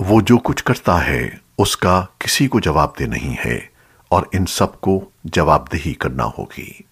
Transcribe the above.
वो जो कुछ करता है, उसका किसी को जवाबदेह नहीं है और इन सबको जवाबदेही करना होगी।